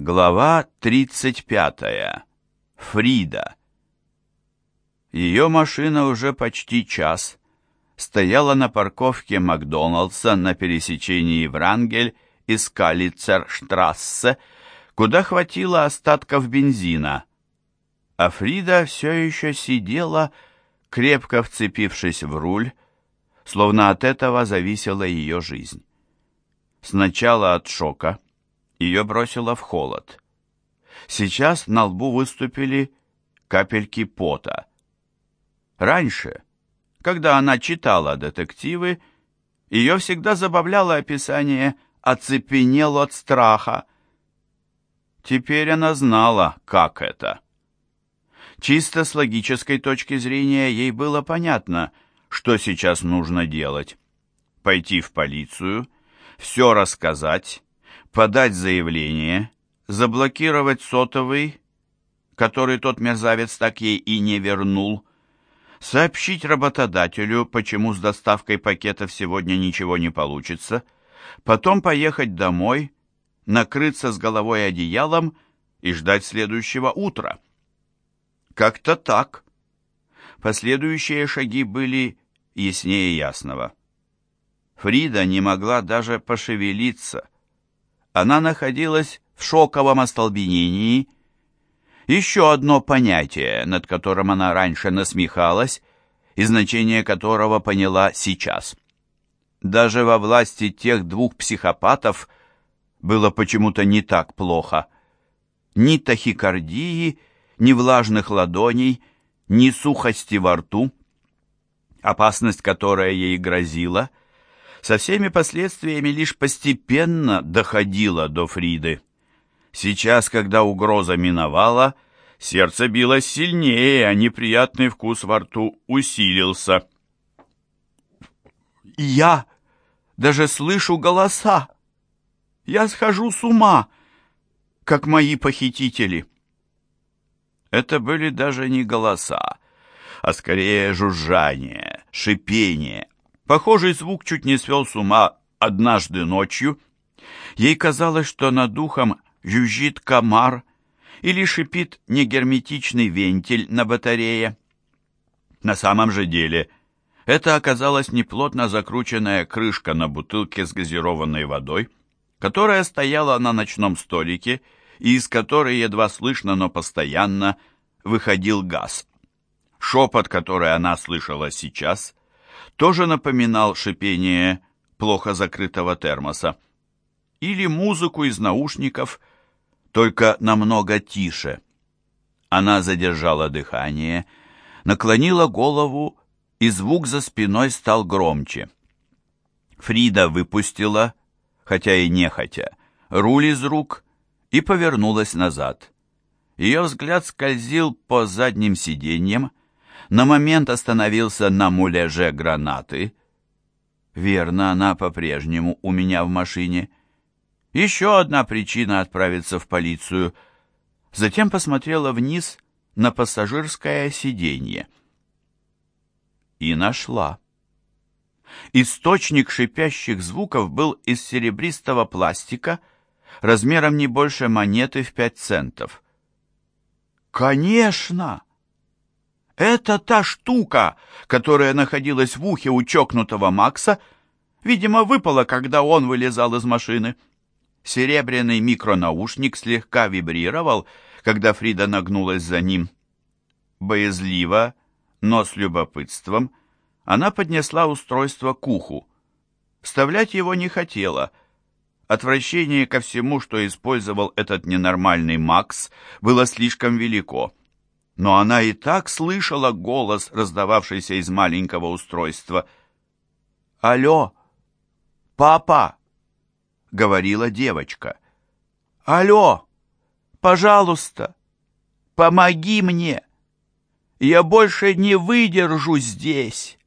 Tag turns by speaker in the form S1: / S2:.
S1: Глава 35. Фрида. Ее машина уже почти час стояла на парковке Макдоналдса на пересечении Врангель и Скалицерштрассе, куда хватило остатков бензина. А Фрида все еще сидела, крепко вцепившись в руль, словно от этого зависела ее жизнь. Сначала от шока — ее бросило в холод. Сейчас на лбу выступили капельки пота. Раньше, когда она читала детективы, ее всегда забавляло описание «оцепенел от страха». Теперь она знала, как это. Чисто с логической точки зрения ей было понятно, что сейчас нужно делать. Пойти в полицию, все рассказать, подать заявление, заблокировать сотовый, который тот мерзавец так ей и не вернул, сообщить работодателю, почему с доставкой пакетов сегодня ничего не получится, потом поехать домой, накрыться с головой одеялом и ждать следующего утра. Как-то так. Последующие шаги были яснее ясного. Фрида не могла даже пошевелиться, она находилась в шоковом остолбенении. Еще одно понятие, над которым она раньше насмехалась, и значение которого поняла сейчас. Даже во власти тех двух психопатов было почему-то не так плохо. Ни тахикардии, ни влажных ладоней, ни сухости во рту. Опасность, которая ей грозила, со всеми последствиями лишь постепенно доходила до Фриды. Сейчас, когда угроза миновала, сердце билось сильнее, а неприятный вкус во рту усилился. «Я даже слышу голоса! Я схожу с ума, как мои похитители!» Это были даже не голоса, а скорее жужжание, шипение, Похожий звук чуть не свел с ума однажды ночью. Ей казалось, что над духом жужжит комар или шипит негерметичный вентиль на батарее. На самом же деле это оказалась неплотно закрученная крышка на бутылке с газированной водой, которая стояла на ночном столике и из которой едва слышно, но постоянно выходил газ. Шепот, который она слышала сейчас, тоже напоминал шипение плохо закрытого термоса. Или музыку из наушников, только намного тише. Она задержала дыхание, наклонила голову, и звук за спиной стал громче. Фрида выпустила, хотя и нехотя, руль из рук и повернулась назад. Ее взгляд скользил по задним сиденьям, на момент остановился на муляже гранаты. Верно, она по-прежнему у меня в машине. Еще одна причина отправиться в полицию. Затем посмотрела вниз на пассажирское сиденье. И нашла. Источник шипящих звуков был из серебристого пластика, размером не больше монеты в пять центов. «Конечно!» Это та штука, которая находилась в ухе у чокнутого Макса, видимо, выпала, когда он вылезал из машины. Серебряный микронаушник слегка вибрировал, когда Фрида нагнулась за ним. Боязливо, но с любопытством, она поднесла устройство к уху. Вставлять его не хотела. Отвращение ко всему, что использовал этот ненормальный Макс, было слишком велико но она и так слышала голос, раздававшийся из маленького устройства. «Алло, папа!» — говорила девочка. «Алло, пожалуйста, помоги мне! Я больше не выдержу здесь!»